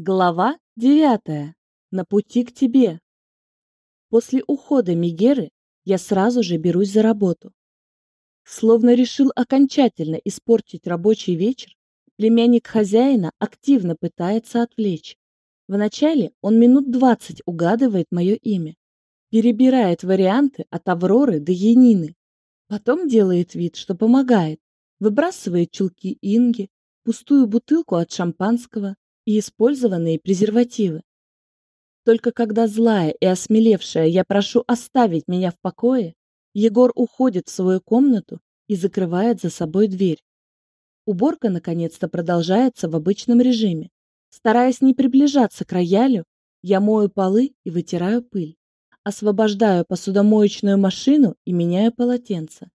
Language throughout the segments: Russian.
Глава девятая. На пути к тебе. После ухода Мигеры я сразу же берусь за работу. Словно решил окончательно испортить рабочий вечер, племянник хозяина активно пытается отвлечь. Вначале он минут двадцать угадывает мое имя, перебирает варианты от Авроры до Янины. Потом делает вид, что помогает, выбрасывает чулки Инги, пустую бутылку от шампанского, и использованные презервативы. Только когда злая и осмелевшая я прошу оставить меня в покое, Егор уходит в свою комнату и закрывает за собой дверь. Уборка наконец-то продолжается в обычном режиме. Стараясь не приближаться к роялю, я мою полы и вытираю пыль. Освобождаю посудомоечную машину и меняю полотенце.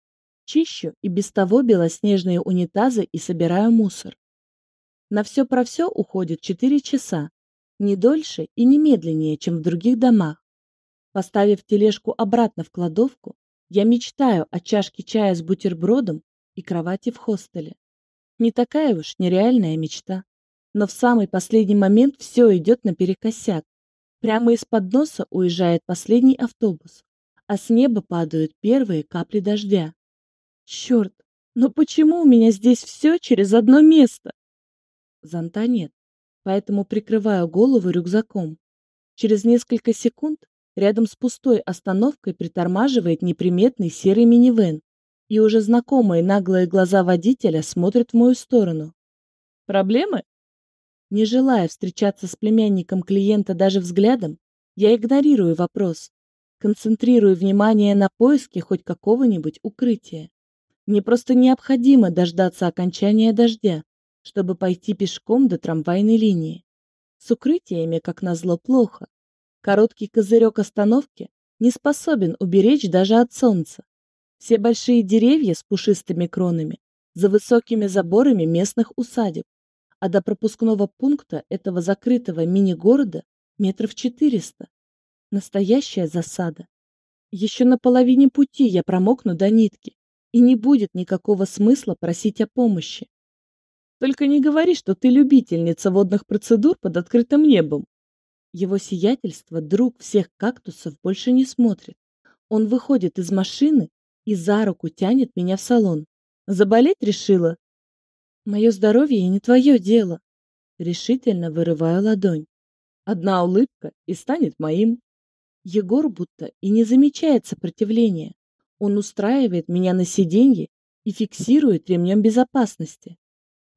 Чищу и без того белоснежные унитазы и собираю мусор. На все про все уходит 4 часа, не дольше и не медленнее, чем в других домах. Поставив тележку обратно в кладовку, я мечтаю о чашке чая с бутербродом и кровати в хостеле. Не такая уж нереальная мечта. Но в самый последний момент все идет наперекосяк. Прямо из-под носа уезжает последний автобус, а с неба падают первые капли дождя. Черт, но почему у меня здесь все через одно место? Зонта нет, поэтому прикрываю голову рюкзаком. Через несколько секунд рядом с пустой остановкой притормаживает неприметный серый минивэн, и уже знакомые наглые глаза водителя смотрят в мою сторону. Проблемы? Не желая встречаться с племянником клиента даже взглядом, я игнорирую вопрос, концентрирую внимание на поиске хоть какого-нибудь укрытия. Мне просто необходимо дождаться окончания дождя, чтобы пойти пешком до трамвайной линии. С укрытиями, как назло, плохо. Короткий козырек остановки не способен уберечь даже от солнца. Все большие деревья с пушистыми кронами за высокими заборами местных усадеб, а до пропускного пункта этого закрытого мини-города метров четыреста. Настоящая засада. Еще на половине пути я промокну до нитки, и не будет никакого смысла просить о помощи. Только не говори, что ты любительница водных процедур под открытым небом. Его сиятельство, друг всех кактусов, больше не смотрит. Он выходит из машины и за руку тянет меня в салон. Заболеть решила? Мое здоровье не твое дело. Решительно вырываю ладонь. Одна улыбка и станет моим. Егор будто и не замечает сопротивления. Он устраивает меня на сиденье и фиксирует ремнем безопасности.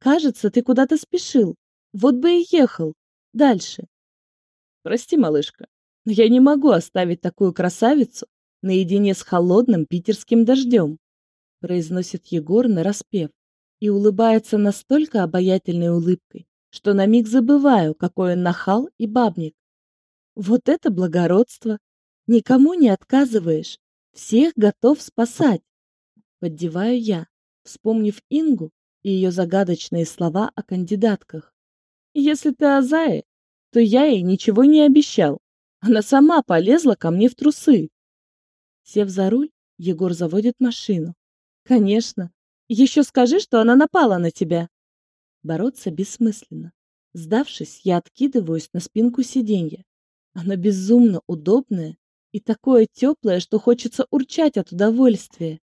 Кажется, ты куда-то спешил. Вот бы и ехал. Дальше. Прости, малышка, но я не могу оставить такую красавицу наедине с холодным питерским дождем, произносит Егор нараспев и улыбается настолько обаятельной улыбкой, что на миг забываю, какой он нахал и бабник. Вот это благородство! Никому не отказываешь, всех готов спасать. Поддеваю я, вспомнив Ингу и ее загадочные слова о кандидатках. Если ты о Зае, то я ей ничего не обещал. Она сама полезла ко мне в трусы. Сев за руль, Егор заводит машину. Конечно. Еще скажи, что она напала на тебя. Бороться бессмысленно. Сдавшись, я откидываюсь на спинку сиденья. Оно безумно удобное и такое теплое, что хочется урчать от удовольствия.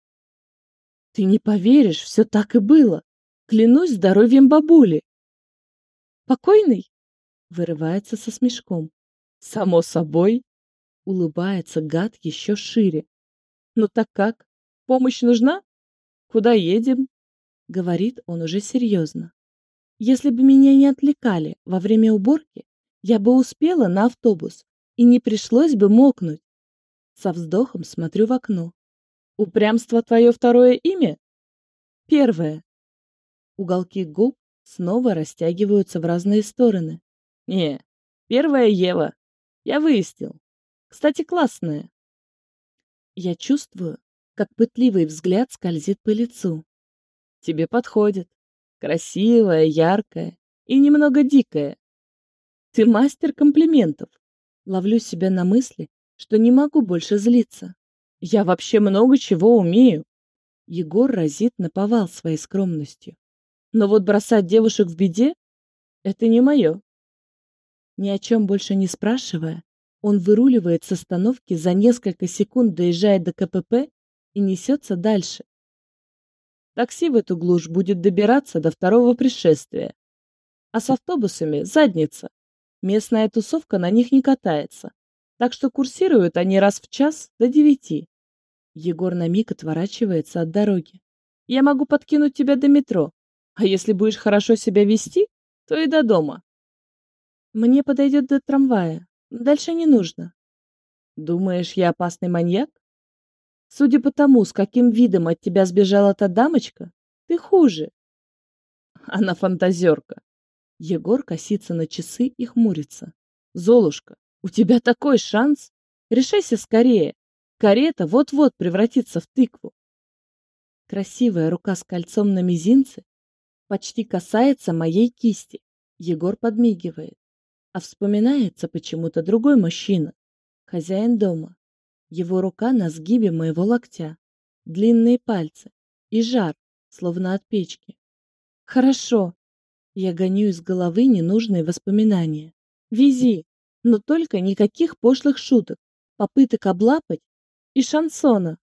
Ты не поверишь, все так и было. Клянусь здоровьем бабули. Покойный? Вырывается со смешком. Само собой. Улыбается гад еще шире. Ну так как? Помощь нужна? Куда едем? Говорит он уже серьезно. Если бы меня не отвлекали во время уборки, я бы успела на автобус и не пришлось бы мокнуть. Со вздохом смотрю в окно. Упрямство твое второе имя? Первое. Уголки губ снова растягиваются в разные стороны. Не, первая Ева. Я выяснил. Кстати, классная. Я чувствую, как пытливый взгляд скользит по лицу. Тебе подходит. Красивая, яркая и немного дикая. Ты мастер комплиментов. Ловлю себя на мысли, что не могу больше злиться. Я вообще много чего умею. Егор разит наповал своей скромностью. Но вот бросать девушек в беде — это не мое. Ни о чем больше не спрашивая, он выруливает с остановки, за несколько секунд доезжает до КПП и несется дальше. Такси в эту глушь будет добираться до второго пришествия. А с автобусами задница. Местная тусовка на них не катается. Так что курсируют они раз в час до девяти. Егор на миг отворачивается от дороги. Я могу подкинуть тебя до метро. А если будешь хорошо себя вести, то и до дома. Мне подойдет до трамвая. Дальше не нужно. Думаешь, я опасный маньяк? Судя по тому, с каким видом от тебя сбежала та дамочка, ты хуже. Она фантазерка. Егор косится на часы и хмурится. Золушка, у тебя такой шанс. Решайся скорее. Карета вот-вот превратится в тыкву. Красивая рука с кольцом на мизинце почти касается моей кисти. Егор подмигивает. А вспоминается почему-то другой мужчина, хозяин дома. Его рука на сгибе моего локтя, длинные пальцы и жар, словно от печки. Хорошо. Я гоню из головы ненужные воспоминания. Вези, но только никаких пошлых шуток, попыток облапать и шансона.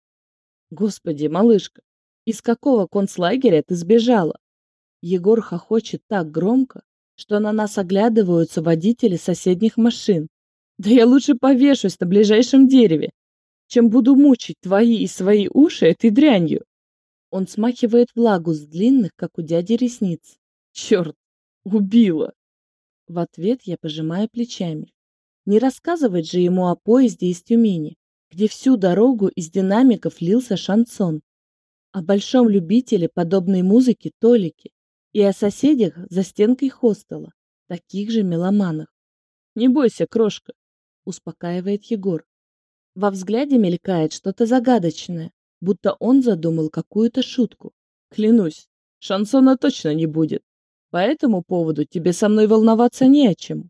Господи, малышка, из какого концлагеря ты сбежала? Егор хохочет так громко, что на нас оглядываются водители соседних машин. Да я лучше повешусь на ближайшем дереве, чем буду мучить твои и свои уши этой дрянью. Он смахивает влагу с длинных, как у дяди, ресниц. Черт, убила. В ответ я пожимаю плечами. Не рассказывать же ему о поезде из Тюмени, где всю дорогу из динамиков лился шансон, о большом любителе подобной музыки Толике и о соседях за стенкой хостела, таких же меломанах. «Не бойся, крошка», — успокаивает Егор. Во взгляде мелькает что-то загадочное, будто он задумал какую-то шутку. Клянусь, шансона точно не будет. По этому поводу тебе со мной волноваться не о чем.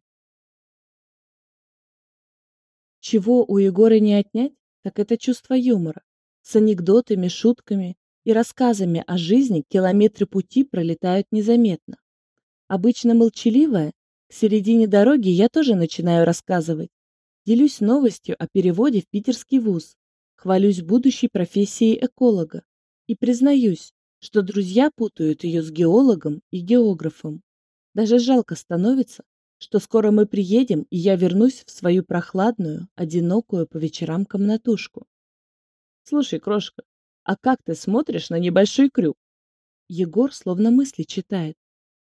Чего у Егора не отнять, так это чувство юмора. С анекдотами, шутками и рассказами о жизни километры пути пролетают незаметно. Обычно молчаливая, к середине дороги я тоже начинаю рассказывать. Делюсь новостью о переводе в питерский вуз, хвалюсь будущей профессией эколога и признаюсь, что друзья путают ее с геологом и географом. Даже жалко становится, что скоро мы приедем, и я вернусь в свою прохладную, одинокую по вечерам комнатушку. Слушай, крошка, а как ты смотришь на небольшой крюк? Егор словно мысли читает.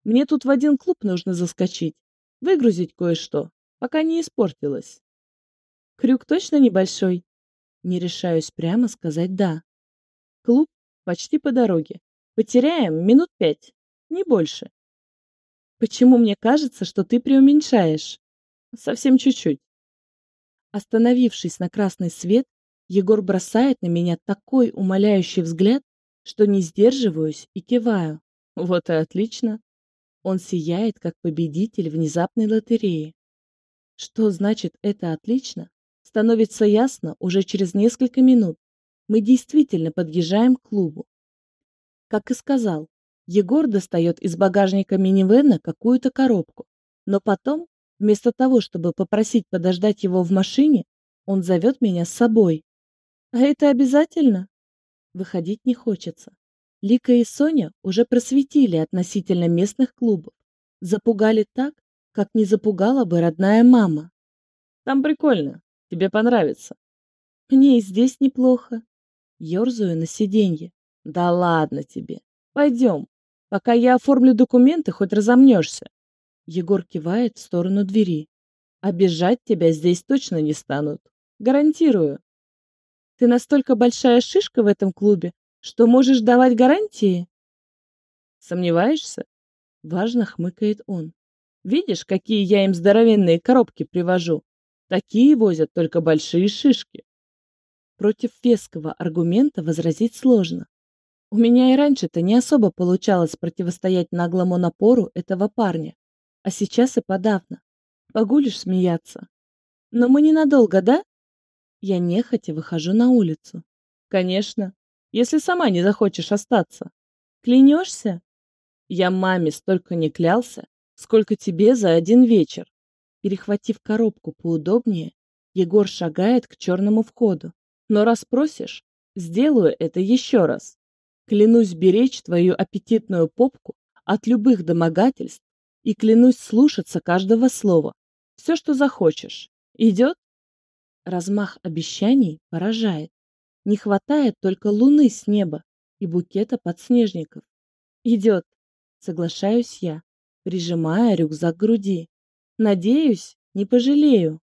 Мне тут в один клуб нужно заскочить, выгрузить кое-что, пока не испортилось. Крюк точно небольшой? Не решаюсь прямо сказать «да». Клуб почти по дороге. Потеряем минут пять, не больше. Почему мне кажется, что ты преуменьшаешь? Совсем чуть-чуть. Остановившись на красный свет, Егор бросает на меня такой умоляющий взгляд, что не сдерживаюсь и киваю. Вот и отлично. Он сияет, как победитель внезапной лотереи. Что значит это отлично, становится ясно уже через несколько минут. Мы действительно подъезжаем к клубу. Как и сказал, Егор достает из багажника минивэна какую-то коробку, но потом, вместо того, чтобы попросить подождать его в машине, он зовет меня с собой. А это обязательно? Выходить не хочется. Лика и Соня уже просветили относительно местных клубов. Запугали так, как не запугала бы родная мама. Там прикольно. Тебе понравится. Мне и здесь неплохо. Ёрзаю на сиденье. Да ладно тебе. Пойдем. Пока я оформлю документы, хоть разомнешься. Егор кивает в сторону двери. Обижать тебя здесь точно не станут. Гарантирую. Ты настолько большая шишка в этом клубе, что можешь давать гарантии? Сомневаешься? Важно хмыкает он. Видишь, какие я им здоровенные коробки привожу? Такие возят только большие шишки. Против веского аргумента возразить сложно. У меня и раньше-то не особо получалось противостоять наглому напору этого парня, а сейчас и подавно. Погулишь смеяться. Но мы ненадолго, да? Я нехотя выхожу на улицу. Конечно, если сама не захочешь остаться. Клянешься? Я маме столько не клялся, сколько тебе за один вечер. Перехватив коробку поудобнее, Егор шагает к черному входу. Но раз просишь, сделаю это еще раз. Клянусь беречь твою аппетитную попку от любых домогательств и клянусь слушаться каждого слова. Все, что захочешь. Идет? Размах обещаний поражает. Не хватает только луны с неба и букета подснежников. Идет, соглашаюсь я, прижимая рюкзак к груди. Надеюсь, не пожалею.